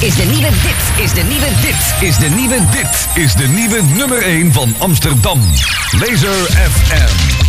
is de nieuwe dit, is de nieuwe dit, is de nieuwe dit, is de nieuwe nummer 1 van Amsterdam. Laser FM.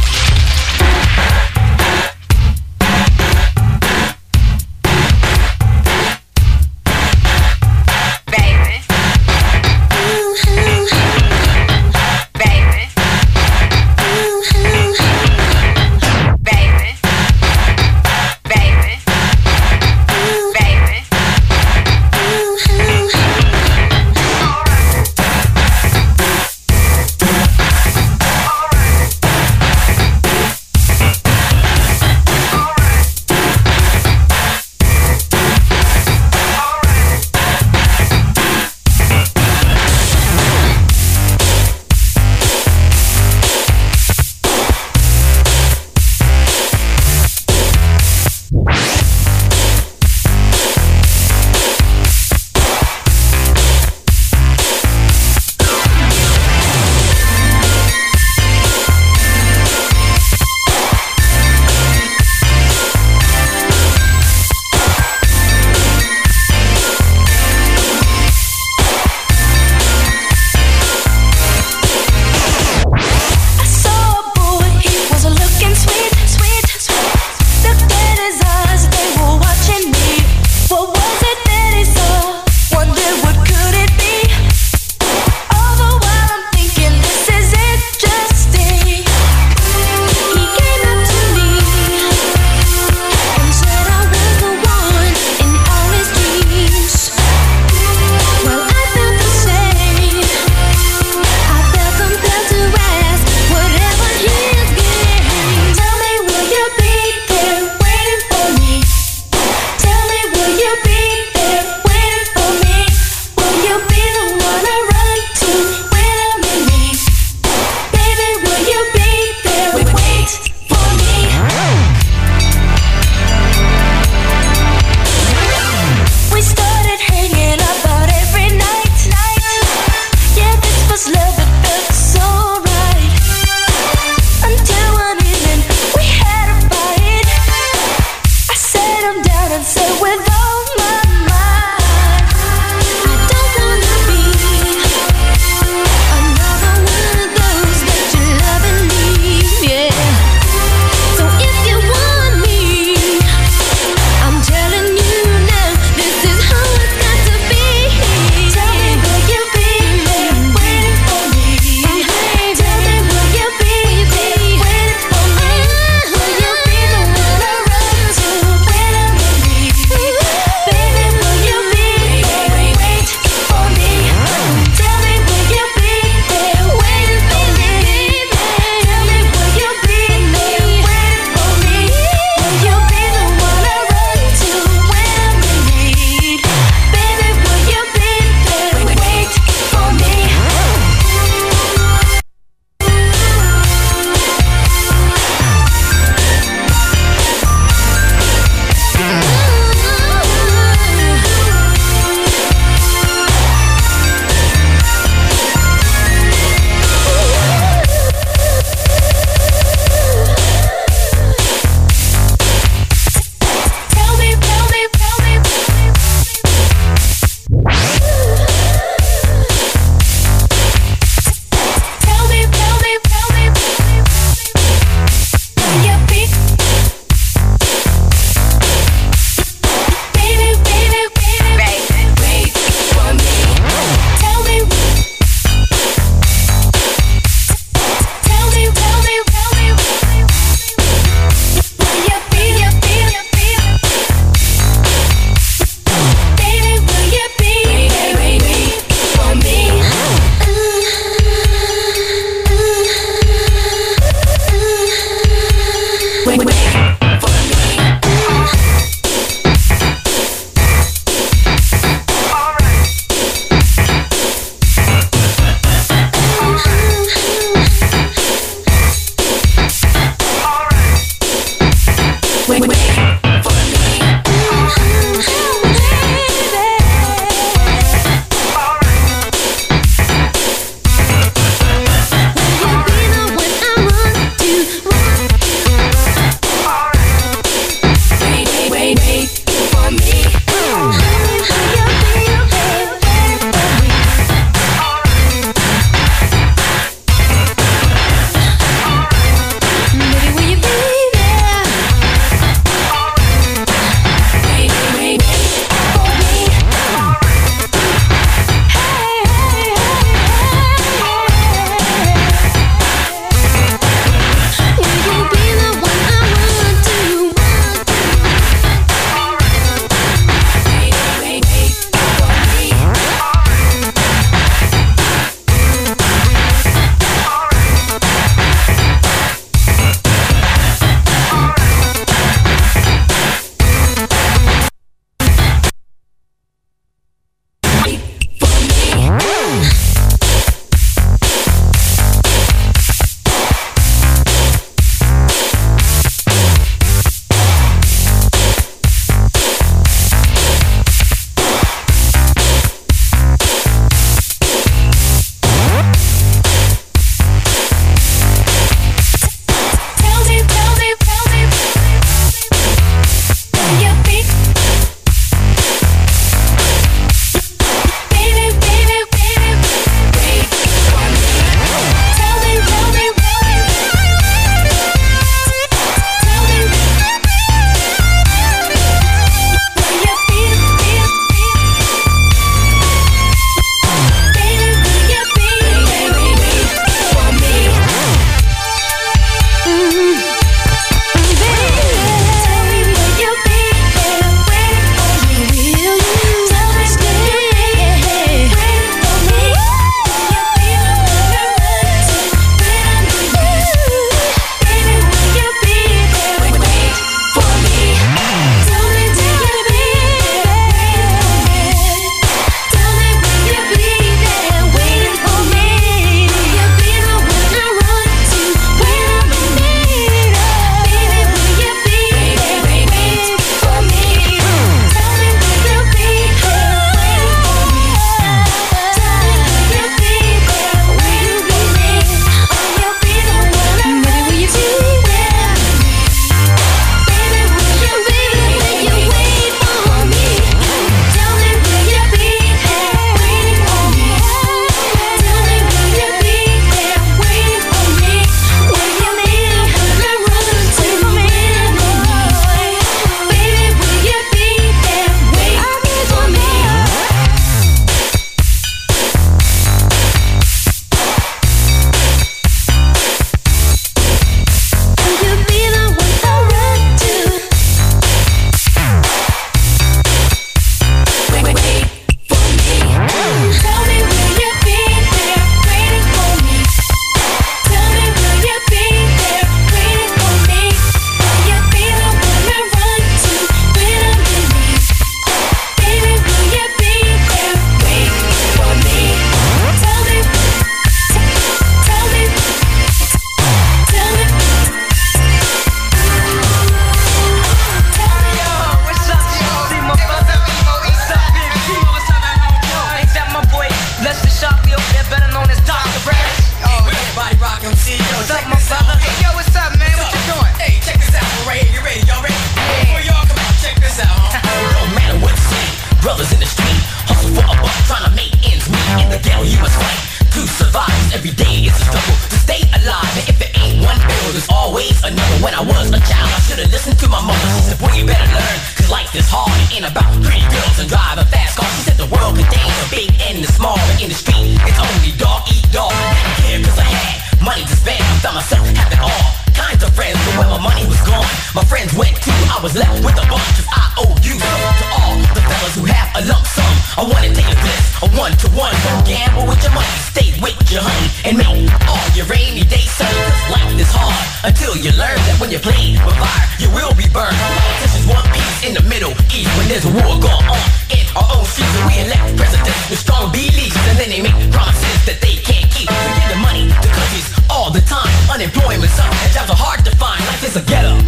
There's a war going on in our own And we elect presidents with strong beliefs And then they make promises that they can't keep We give the money to countries all the time Unemployment's up and jobs are hard to find Life is a ghetto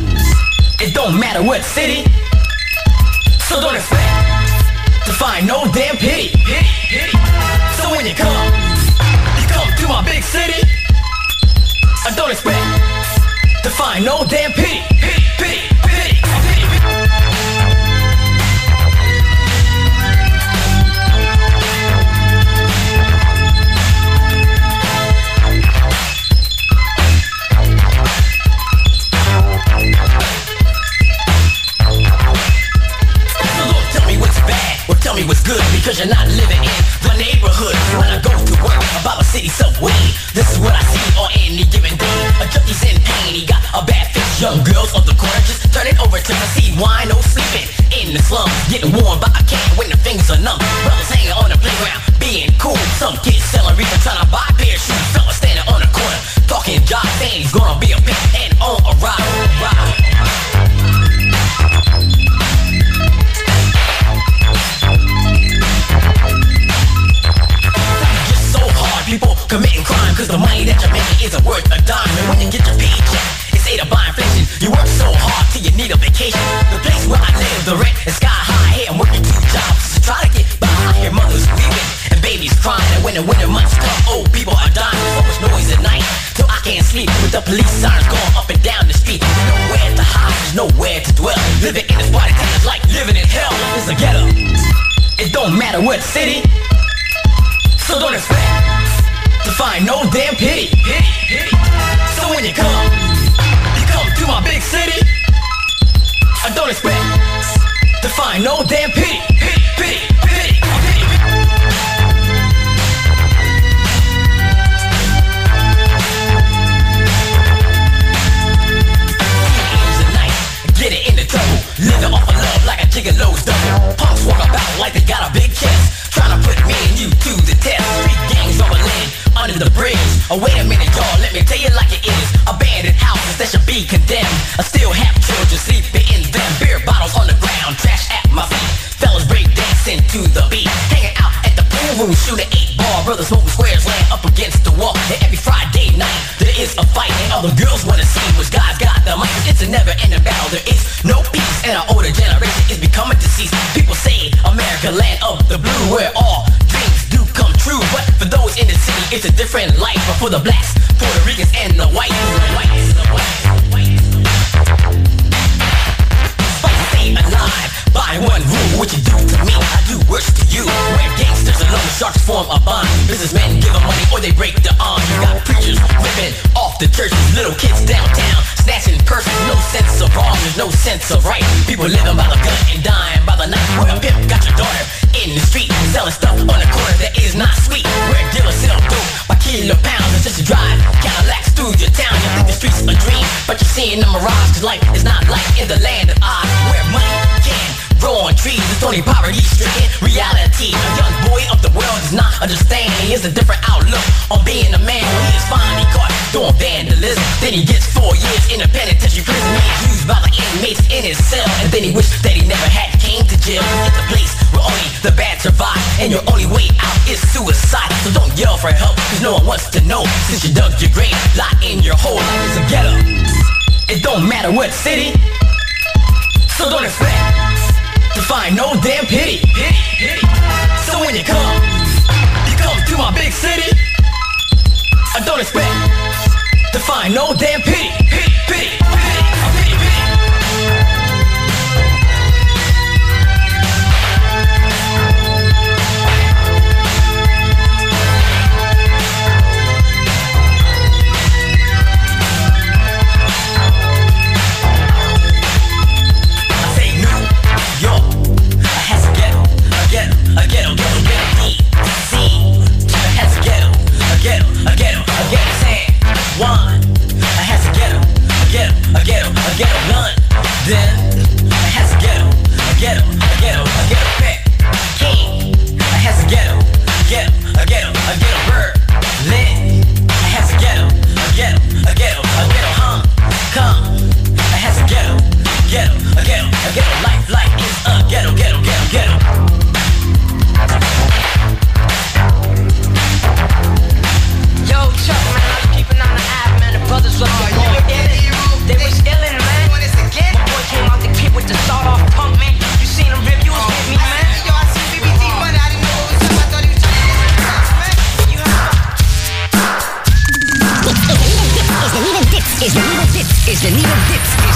It don't matter what city So don't expect to find no damn pity. So when you come, you come to my big city. I don't expect to find no damn. Pity, Young girls on the corner just turn it over to the sea. Wine, no sleeping in the slums, getting warm by a can when the fingers are numb. Brothers hanging on the playground, being cool. Some kids selling reefer trying to the police sirens going up and down the street. Nowhere to hide, nowhere to dwell. Living in this party town like living in hell. It's a ghetto. It don't matter what city. So don't expect to find no damn pity. So when you come, you come to my big city. I don't expect to find no damn. Pity, trouble, living off of love like a gigolo's double. Punks walk about like they got a big chest, trying to put me and you to the test. Street gangs on the land, under the bridge. Oh wait a minute, y'all, let me tell you like it is. Abandoned houses that should be condemned. I still have children sleeping in them. Beer bottles on the ground, trash at my feet. Fellas break dancing to the beat, hanging out at the pool room, shooting eight ball. Brothers smoking squares, laying up against the wall. And every Friday night there is a fight, and all the girls wanna see which guys got the mic. It's a never-ending battle. There is no peace, where all dreams do come true. But for those in the city, it's a different life. But for the blacks, Puerto Ricans, and the whites, the whites, the whites, the whites. Fight to stay alive by one rule. What you do to me, I do worse to you. Where gangsters and loan sharks form a bond. Businessmen give them money or they break the arm. You got preachers ripping off the churches, little kids downtown snatching purses. No sense of wrong, there's no sense of right. People living by the gun and dying by the night. Where a pimp got your daughter in the street selling stuff on the corner that is not sweet. Where dealers sell dope by kilo pounds. It's just a drive Cadillacs through your town. You think the streets a dream, but you're seeing a mirage. Cause life is not like in the land of Oz. Where money can grow on trees. It's only poverty stricken reality. A young boy of the world does not understand. He has a different outlook on being a man. When he is finally caught doing vandalism, then he gets four years in a penitentiary prison. Made used by the inmates in his cell, and then he wished that he never had came to jail. It's the place where only the bad survive, and your only way out is suicide. So don't yell for help, cause no one wants to know. Since you dug your grave, lie in your hole it's a ghetto. It don't matter what city, so don't expect to find no damn pity. So when you come, you come to my big city. I don't expect to find no damn pity. Pity, pity, pity, pity, is the nieuwe dit, is de nieuwe dit.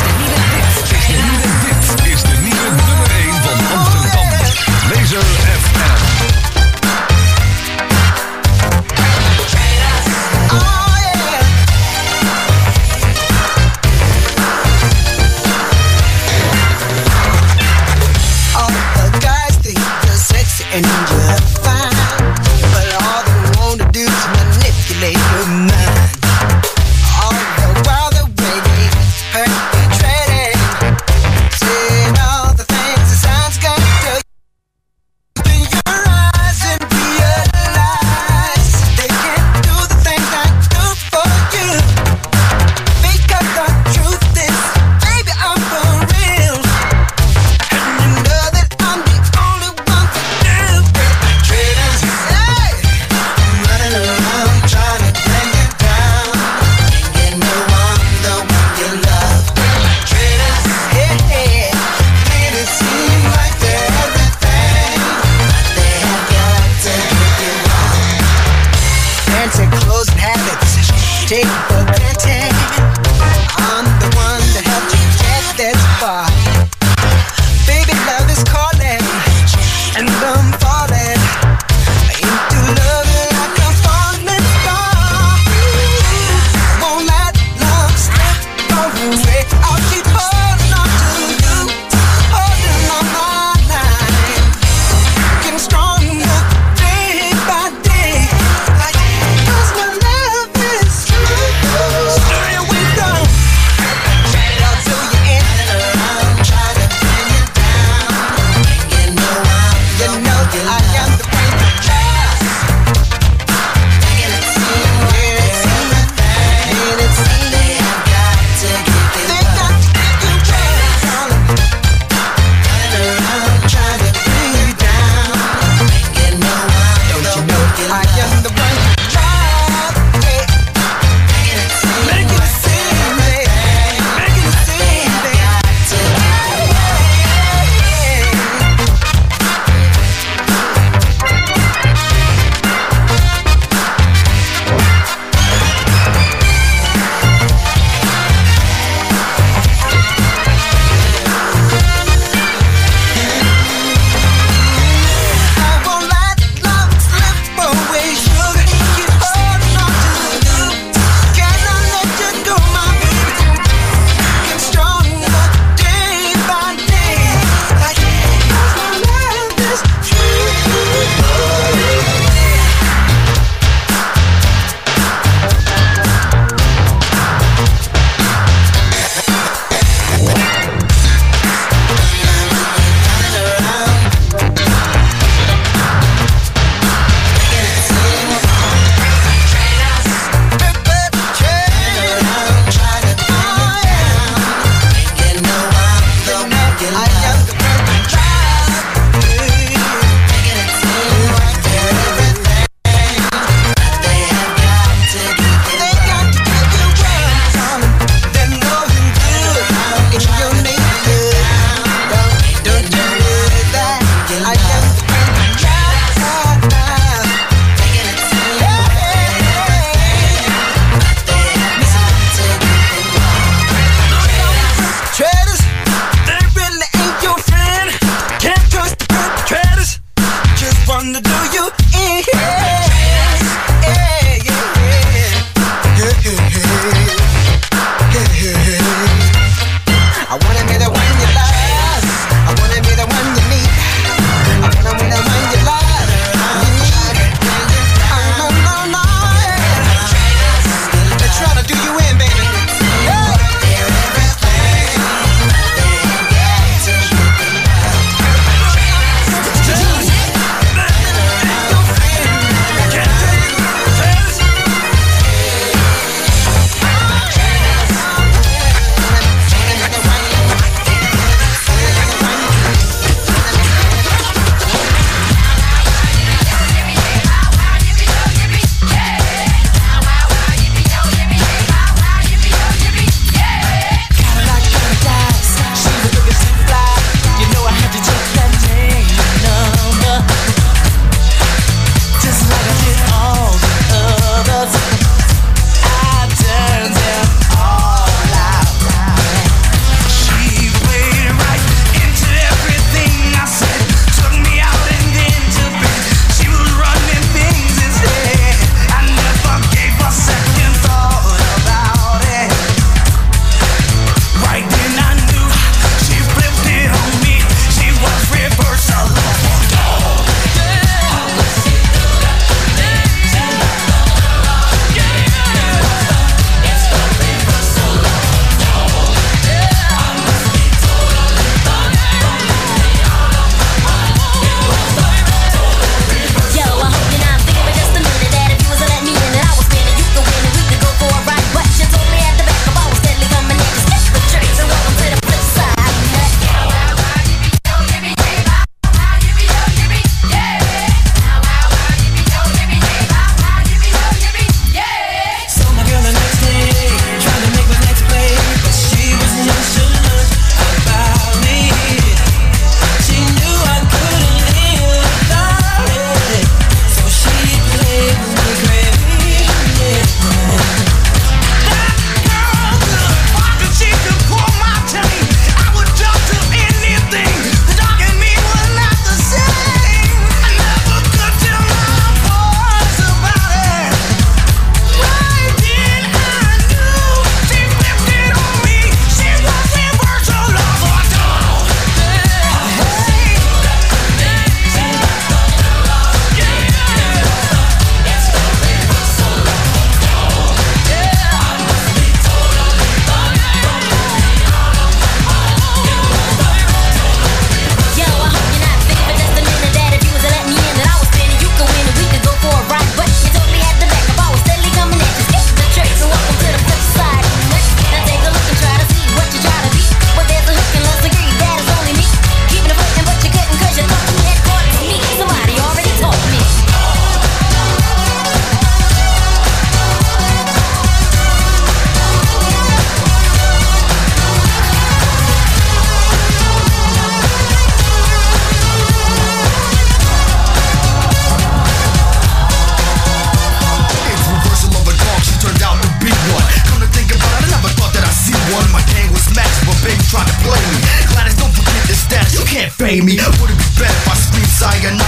me Would it be better if I screamed cyanide?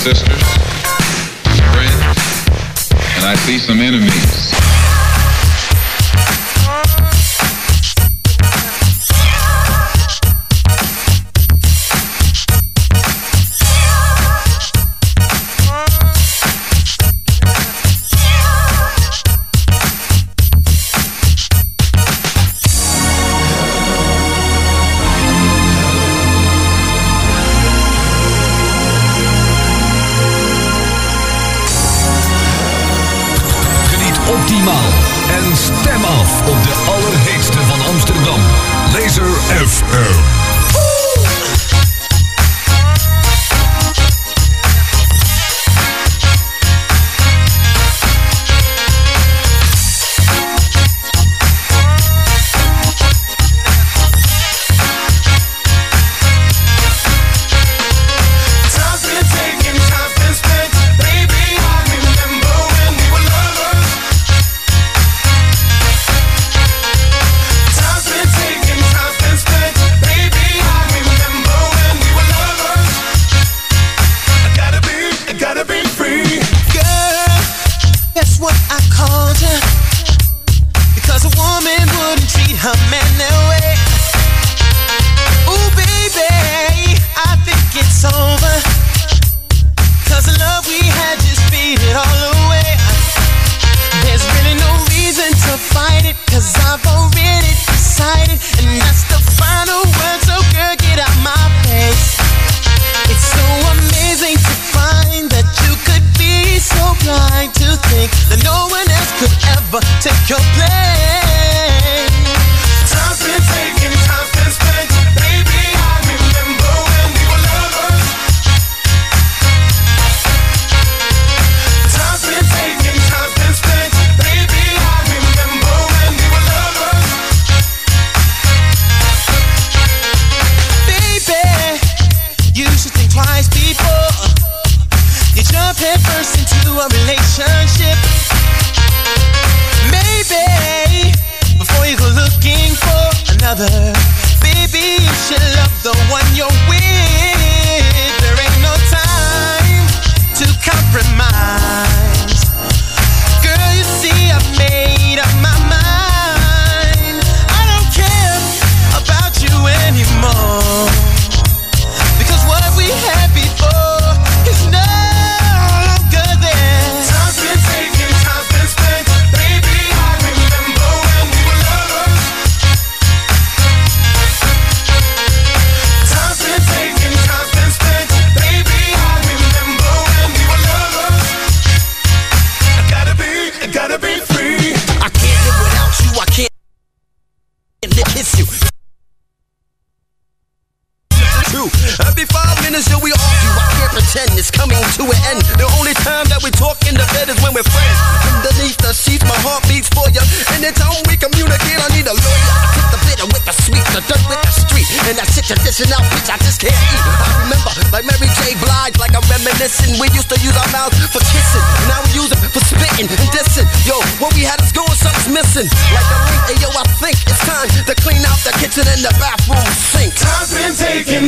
sisters, friends, and I see some enemies.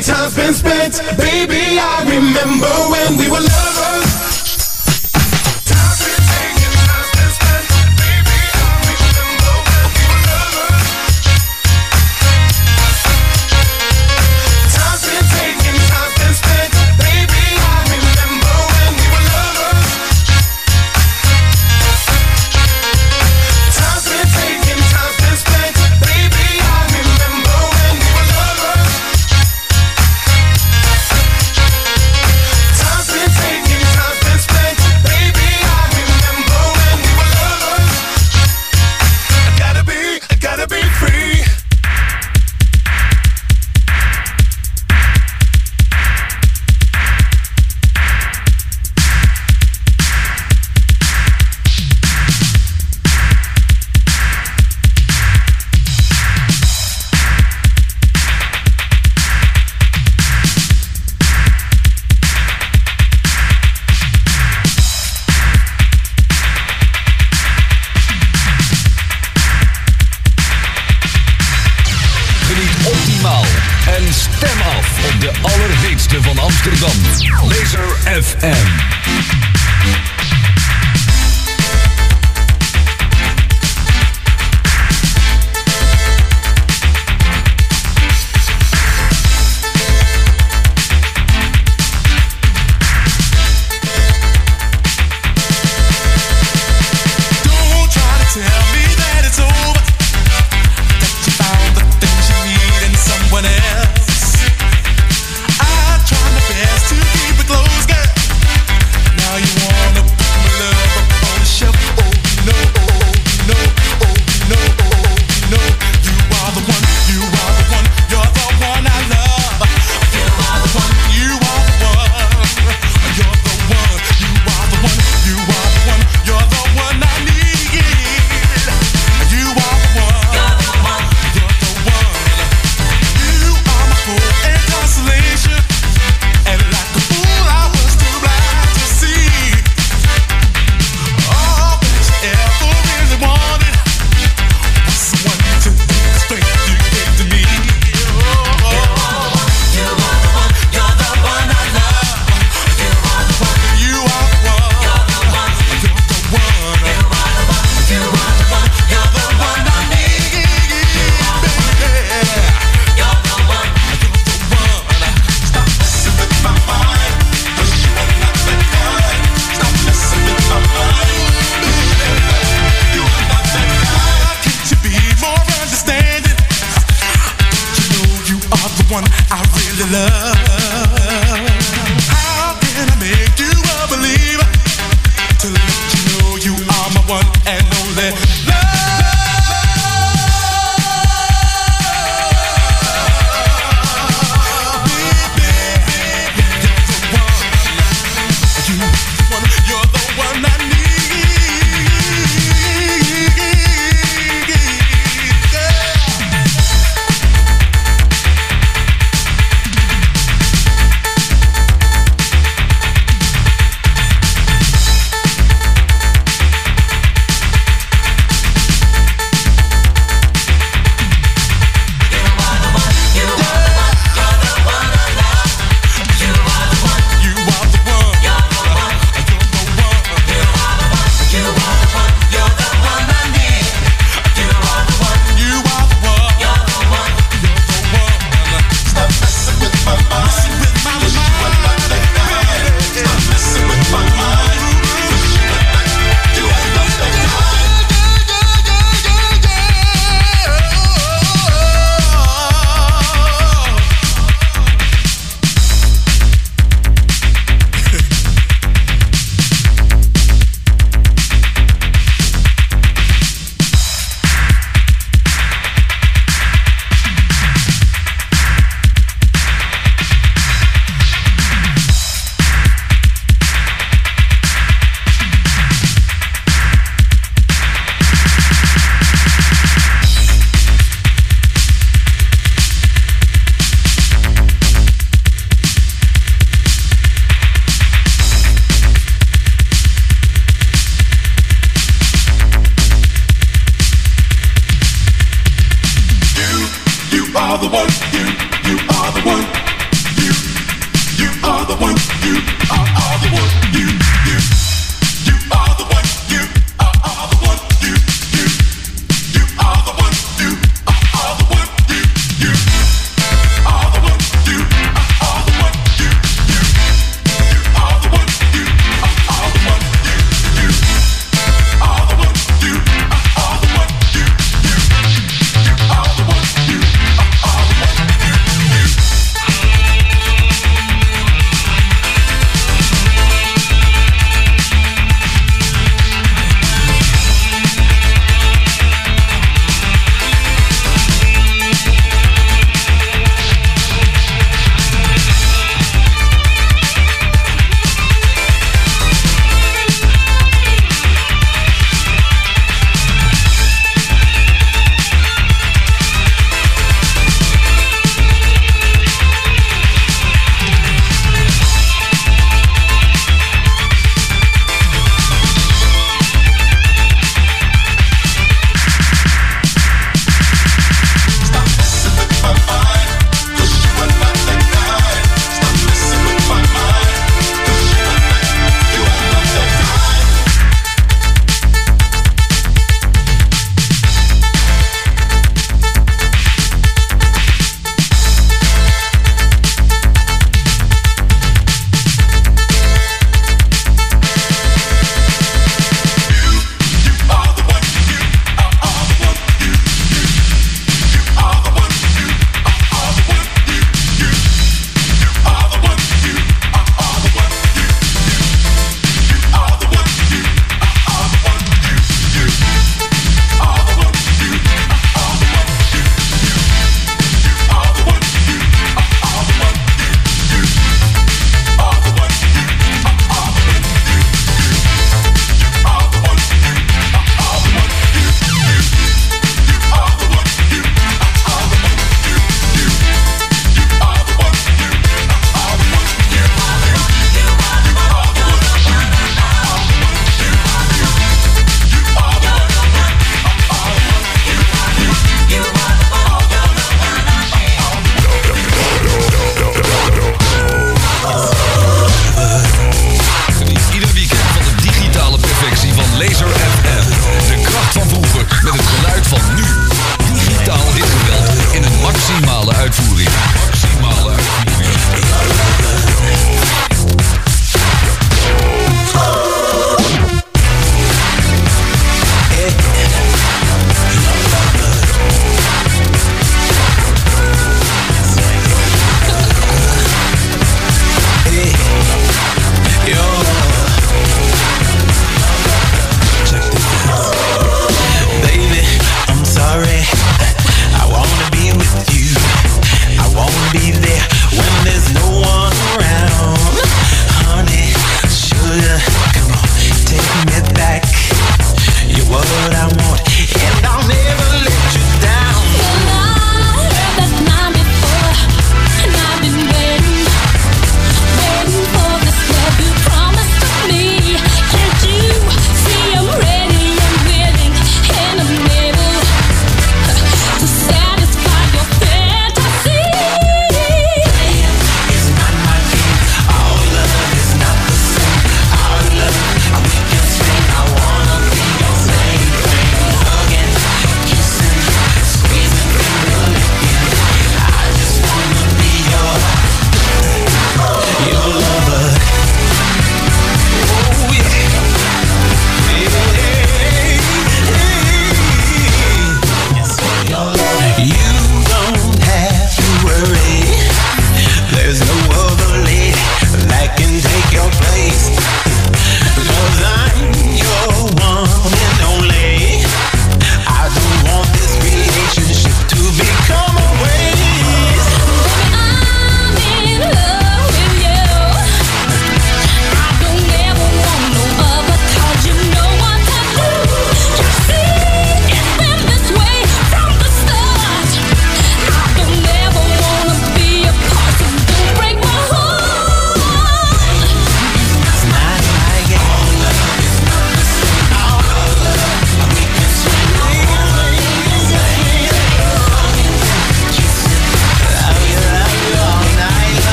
time's been spent. Baby, I remember when we were lovers.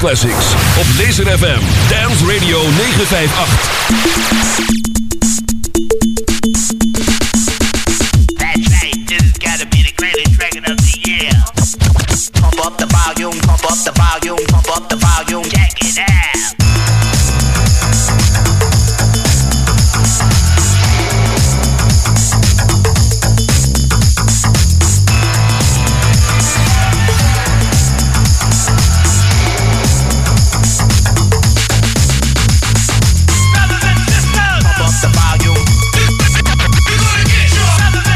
Classics op Laser FM.